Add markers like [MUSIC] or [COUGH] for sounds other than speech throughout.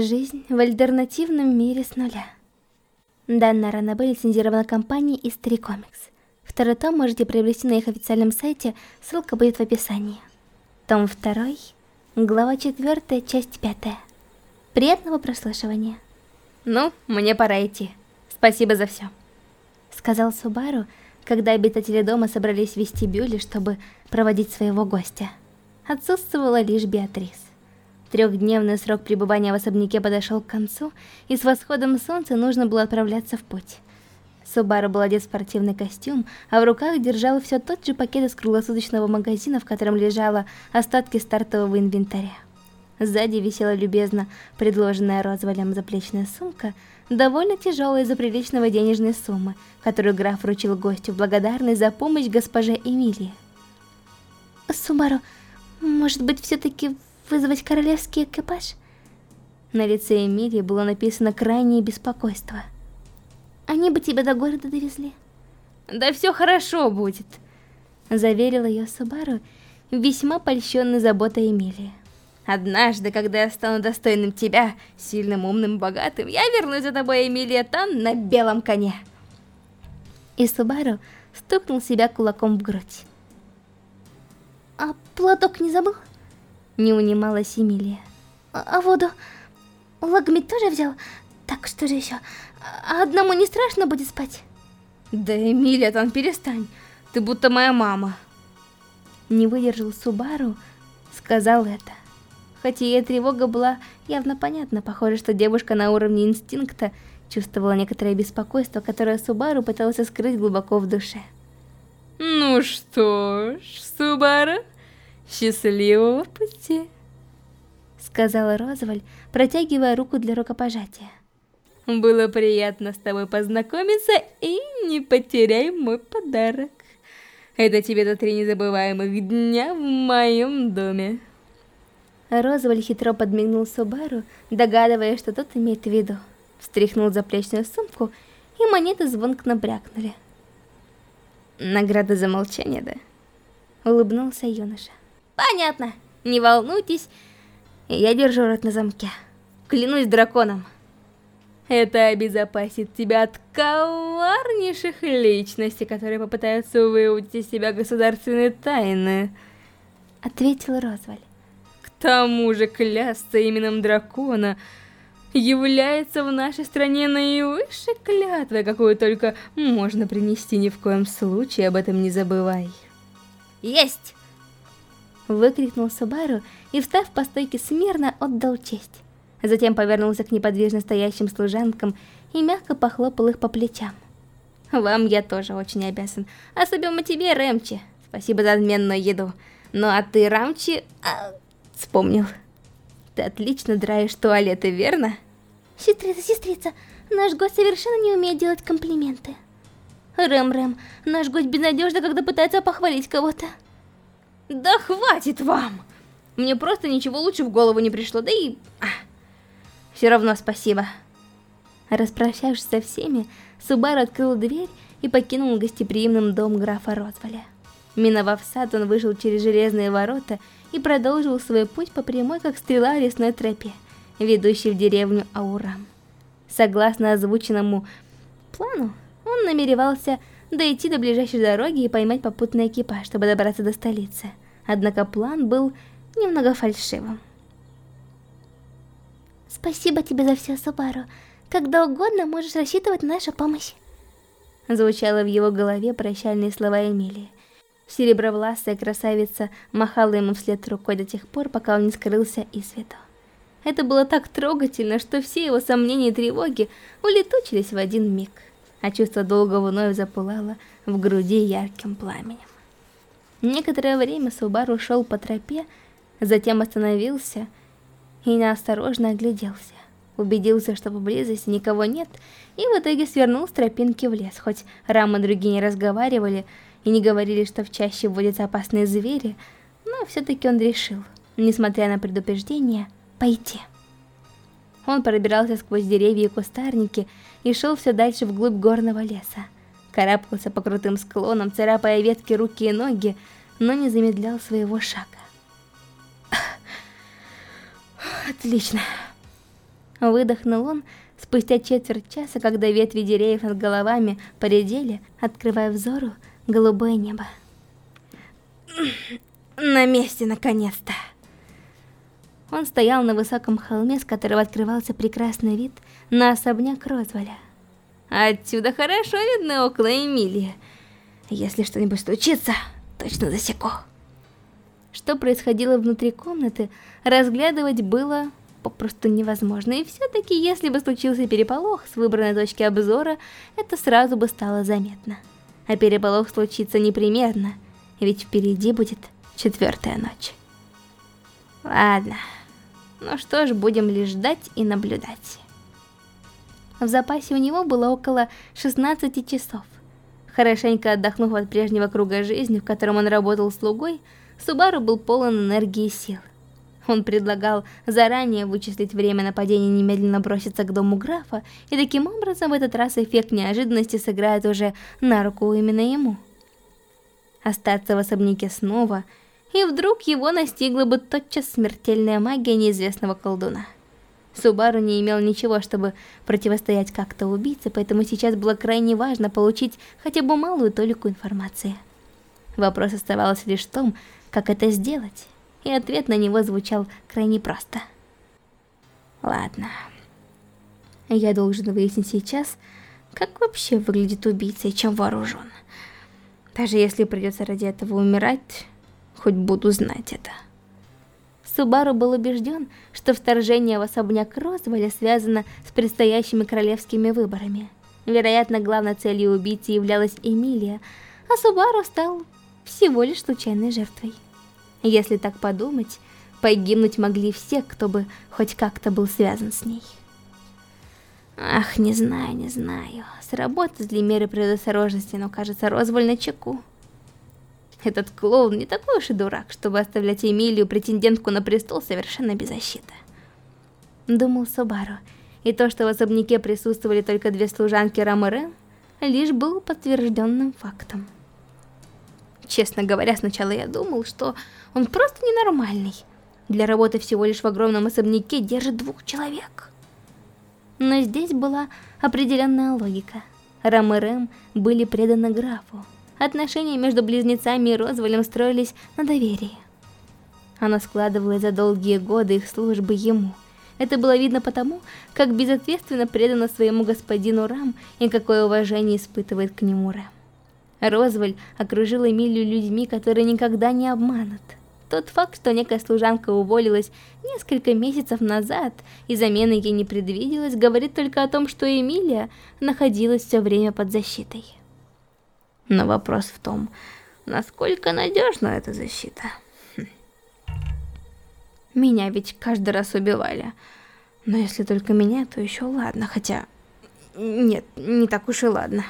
Жизнь в альтернативном мире с нуля. Данная ранобэ лицензирована компанией Истри Комикс. Второй том можете приобрести на их официальном сайте, ссылка будет в описании. Том 2, глава 4, часть 5. Приятного прослушивания. Ну, мне пора идти. Спасибо за все. Сказал Субару, когда обитатели дома собрались в вестибюле, чтобы проводить своего гостя. Отсутствовала лишь Беатрис. Трехдневный срок пребывания в особняке подошел к концу, и с восходом солнца нужно было отправляться в путь. Субару был одет в спортивный костюм, а в руках держал все тот же пакет из круглосуточного магазина, в котором лежало остатки стартового инвентаря. Сзади висела любезно предложенная Розвалем заплечная сумка, довольно тяжелая из-за приличного денежной суммы, которую граф вручил гостю в благодарность за помощь госпоже Эмилии. «Субару, может быть, все-таки вызвать королевский экипаж? На лице Эмилии было написано крайнее беспокойство. Они бы тебя до города довезли. Да все хорошо будет, заверила ее Субару, весьма польщенной заботой Эмилии. Однажды, когда я стану достойным тебя, сильным, умным, богатым, я вернусь за тобой, Эмилия Тан, на белом коне. И Субару стукнул себя кулаком в грудь. А платок не забыл? Не унималась Эмилия. А, а воду Лагмит тоже взял? Так что же еще? А одному не страшно будет спать? Да, Эмилия, там перестань. Ты будто моя мама. Не выдержал Субару, сказал это. Хотя ее тревога была явно понятна, похоже, что девушка на уровне инстинкта чувствовала некоторое беспокойство, которое Субару пытался скрыть глубоко в душе. Ну что ж, Субару, «Счастливого пути!» Сказала Розваль, протягивая руку для рукопожатия. «Было приятно с тобой познакомиться, и не потеряй мой подарок. Это тебе за три незабываемых дня в моем доме». Розваль хитро подмигнул Субару, догадываясь, что тот имеет в виду. Встряхнул заплечную сумку, и монеты звонко набрякнули. «Награда за молчание, да?» Улыбнулся юноша. Понятно. Не волнуйтесь. Я держу рот на замке. Клянусь драконом. Это обезопасит тебя от коварнейших личностей, которые попытаются выудить из себя государственные тайны. Ответил Розваль. К тому же клясться именем дракона является в нашей стране наивысшей клятвой, какую только можно принести ни в коем случае, об этом не забывай. Есть! Выкрикнул Субару и, встав по стойке смирно, отдал честь. Затем повернулся к неподвижно стоящим служанкам и мягко похлопал их по плечам. «Вам я тоже очень обязан, особенно тебе, Рэмчи. Спасибо за отменную еду. Ну а ты, Рамчи, а, вспомнил. Ты отлично драешь туалеты, верно?» «Сестрица, сестрица, наш гость совершенно не умеет делать комплименты». «Рэм-Рэм, наш гость безнадежно, когда пытается похвалить кого-то». Да хватит вам! Мне просто ничего лучше в голову не пришло, да и... А, все равно спасибо. Распрощавшись со всеми, Субару открыл дверь и покинул гостеприимным дом графа Розваля. Миновав сад, он вышел через железные ворота и продолжил свой путь по прямой, как стрела лесной тропе, ведущей в деревню Аурам. Согласно озвученному плану, он намеревался дойти до ближайшей дороги и поймать попутный экипаж, чтобы добраться до столицы. Однако план был немного фальшивым. «Спасибо тебе за все, Субару. Когда угодно можешь рассчитывать на нашу помощь». Звучало в его голове прощальные слова Эмилии. Серебровласая красавица махала ему вслед рукой до тех пор, пока он не скрылся из виду. Это было так трогательно, что все его сомнения и тревоги улетучились в один миг а чувство долга вновь запылало в груди ярким пламенем. Некоторое время Субару шел по тропе, затем остановился и неосторожно огляделся. Убедился, что поблизости никого нет, и в итоге свернул с тропинки в лес, хоть Рам и другие не разговаривали и не говорили, что в чаще водятся опасные звери, но все-таки он решил, несмотря на предупреждение, пойти. Он пробирался сквозь деревья и кустарники и шел все дальше вглубь горного леса. Карабкался по крутым склонам, царапая ветки руки и ноги, но не замедлял своего шага. Отлично. Выдохнул он спустя четверть часа, когда ветви деревьев над головами поредели, открывая взору голубое небо. [CLEARS THROAT] На месте, наконец-то. Он стоял на высоком холме, с которого открывался прекрасный вид на особняк Розволя. Отсюда хорошо видно около Эмилии. Если что-нибудь случится, точно засеку. Что происходило внутри комнаты, разглядывать было попросту невозможно. И все-таки, если бы случился переполох с выбранной точки обзора, это сразу бы стало заметно. А переполох случится непременно, ведь впереди будет четвертая ночь. Ладно, ну что ж, будем лишь ждать и наблюдать. В запасе у него было около 16 часов. Хорошенько отдохнув от прежнего круга жизни, в котором он работал слугой, Субару был полон энергии и сил. Он предлагал заранее вычислить время нападения немедленно броситься к дому графа, и таким образом в этот раз эффект неожиданности сыграет уже на руку именно ему. Остаться в особняке снова, и вдруг его настигла бы тотчас смертельная магия неизвестного колдуна. Субару не имел ничего, чтобы противостоять как-то убийце, поэтому сейчас было крайне важно получить хотя бы малую толику информации. Вопрос оставался лишь в том, как это сделать и ответ на него звучал крайне просто. Ладно. Я должен выяснить сейчас, как вообще выглядит убийца и чем вооружен. Даже если придется ради этого умирать, хоть буду знать это. Субару был убежден, что вторжение в особняк Розволя связано с предстоящими королевскими выборами. Вероятно, главной целью убийцы являлась Эмилия, а Субару стал всего лишь случайной жертвой. Если так подумать, погибнуть могли все, кто бы хоть как-то был связан с ней. Ах, не знаю, не знаю. Сработают ли меры предосторожности, но кажется, Розволь на чеку. Этот клоун не такой уж и дурак, чтобы оставлять Эмилию, претендентку на престол, совершенно без защиты. Думал Собару, и то, что в особняке присутствовали только две служанки Рамырен, лишь был подтвержденным фактом. Честно говоря, сначала я думал, что он просто ненормальный. Для работы всего лишь в огромном особняке держит двух человек. Но здесь была определенная логика. Рам и Рэм были преданы графу. Отношения между близнецами и Розволем строились на доверии. Оно складывалось за долгие годы их службы ему. Это было видно потому, как безответственно предано своему господину Рам и какое уважение испытывает к нему Рэм. Розваль окружил Эмилию людьми, которые никогда не обманут. Тот факт, что некая служанка уволилась несколько месяцев назад и замены ей не предвиделось, говорит только о том, что Эмилия находилась все время под защитой. Но вопрос в том, насколько надежна эта защита. Хм. Меня ведь каждый раз убивали. Но если только меня, то еще ладно, хотя... Нет, не так уж и ладно.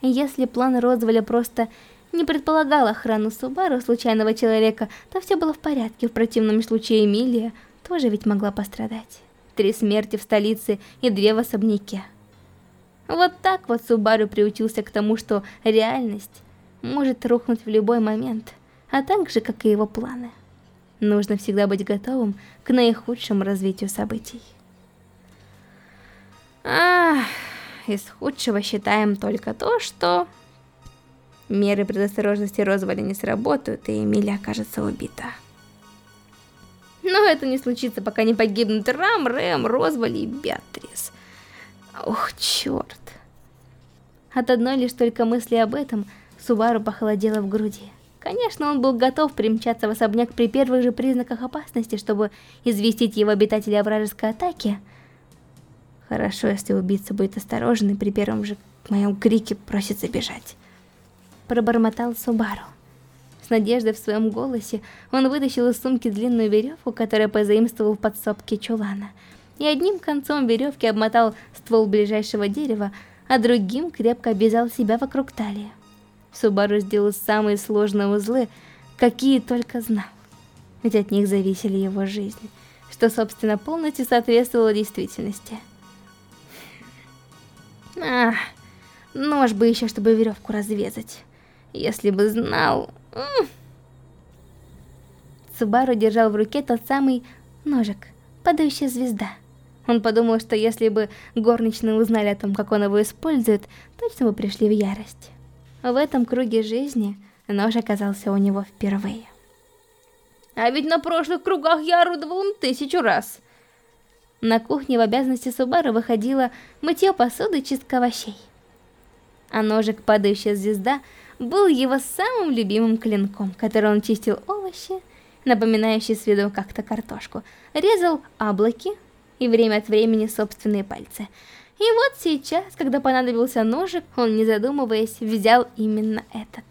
Если план Розволя просто не предполагал охрану Субару случайного человека, то все было в порядке. В противном случае Эмилия тоже ведь могла пострадать. Три смерти в столице и две в особняке. Вот так вот Субару приучился к тому, что реальность может рухнуть в любой момент, а так же, как и его планы. Нужно всегда быть готовым к наихудшему развитию событий. Ах из худшего считаем только то, что меры предосторожности Розволя не сработают, и Эмилия окажется убита. Но это не случится, пока не погибнут Рам, Рэм, Розваль и Беатрис. Ох, черт. От одной лишь только мысли об этом Субару похолодело в груди. Конечно, он был готов примчаться в особняк при первых же признаках опасности, чтобы известить его обитателей о вражеской атаке, Хорошо, если убийца будет осторожен и при первом же моем крике просится бежать. Пробормотал Субару. С надеждой в своем голосе он вытащил из сумки длинную веревку, которую позаимствовал в подсобке чулана, и одним концом веревки обмотал ствол ближайшего дерева, а другим крепко обвязал себя вокруг талии. Субару сделал самые сложные узлы, какие только знал, ведь от них зависели его жизнь, что, собственно, полностью соответствовало действительности. Ах, нож бы еще, чтобы веревку развязать. Если бы знал... Цубару держал в руке тот самый ножик, падающая звезда. Он подумал, что если бы горничные узнали о том, как он его использует, точно бы пришли в ярость. В этом круге жизни нож оказался у него впервые. А ведь на прошлых кругах я орудовал им тысячу раз. На кухне в обязанности Субару выходило мытье посуды и чистка овощей. А ножик «Падающая звезда» был его самым любимым клинком, который он чистил овощи, напоминающие с виду как-то картошку, резал облаки и время от времени собственные пальцы. И вот сейчас, когда понадобился ножик, он, не задумываясь, взял именно этот.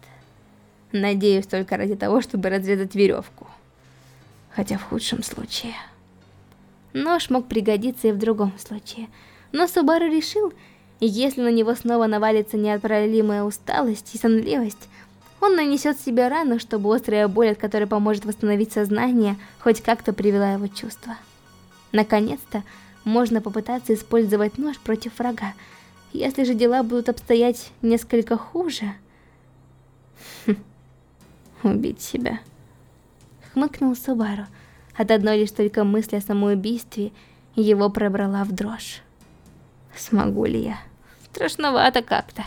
Надеюсь, только ради того, чтобы разрезать веревку. Хотя в худшем случае... Нож мог пригодиться и в другом случае. Но Субару решил, если на него снова навалится неотправимая усталость и сонливость, он нанесет себе рану, чтобы острая боль, от которой поможет восстановить сознание, хоть как-то привела его чувства. Наконец-то можно попытаться использовать нож против врага. Если же дела будут обстоять несколько хуже... Хм. Убить себя. Хмыкнул Субару. От одной лишь только мысли о самоубийстве его пробрала в дрожь. Смогу ли я? Страшновато как-то.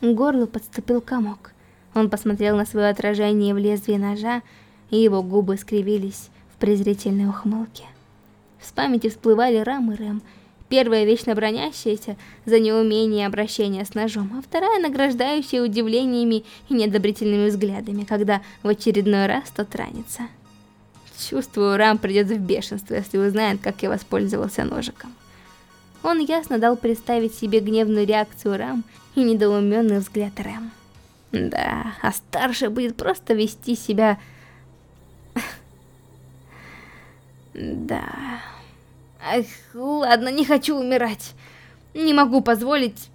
К горлу подступил комок. Он посмотрел на свое отражение в лезвии ножа, и его губы скривились презрительной ухмылке. В памяти всплывали Рам и Рэм. Первая вечно бронящаяся за неумение обращения с ножом, а вторая награждающая удивлениями и неодобрительными взглядами, когда в очередной раз тот ранится. Чувствую, Рам придет в бешенство, если узнает, как я воспользовался ножиком. Он ясно дал представить себе гневную реакцию Рам и недоуменный взгляд Рэм. Да, а старший будет просто вести себя... да... Эх, ладно, не хочу умирать. Не могу позволить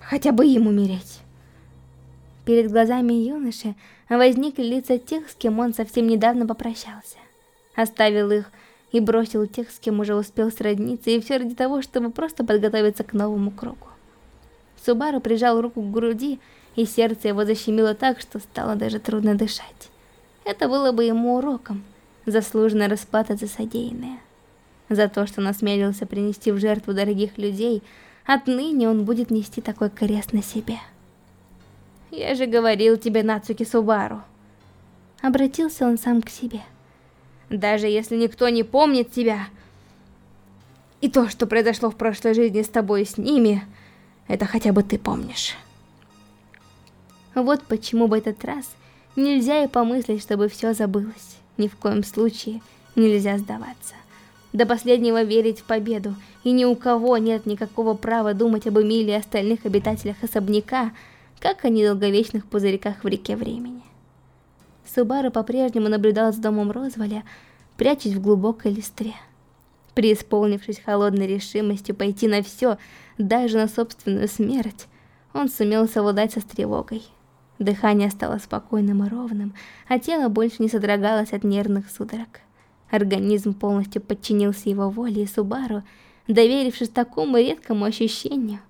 хотя бы им умереть. Перед глазами юноши возникли лица тех, с кем он совсем недавно попрощался. Оставил их и бросил тех, с кем уже успел сродниться, и все ради того, чтобы просто подготовиться к новому кругу. Субару прижал руку к груди, и сердце его защемило так, что стало даже трудно дышать. Это было бы ему уроком, заслуженная расплата за содеянное. За то, что насмелился принести в жертву дорогих людей, отныне он будет нести такой крест на себе. «Я же говорил тебе, Нацуки Субару!» Обратился он сам к себе. «Даже если никто не помнит тебя, и то, что произошло в прошлой жизни с тобой и с ними, это хотя бы ты помнишь». Вот почему в этот раз нельзя и помыслить, чтобы все забылось. Ни в коем случае нельзя сдаваться. До последнего верить в победу, и ни у кого нет никакого права думать об Эмилии и остальных обитателях особняка, как о недолговечных пузырьках в реке времени. Субару по-прежнему наблюдал с домом Розволя, прячась в глубокой листве. Преисполнившись холодной решимостью пойти на все, даже на собственную смерть, он сумел совладать со тревогой. Дыхание стало спокойным и ровным, а тело больше не содрогалось от нервных судорог. Организм полностью подчинился его воле, и Субару, доверившись такому редкому ощущению,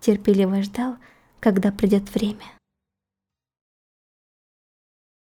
терпеливо ждал, когда придет время.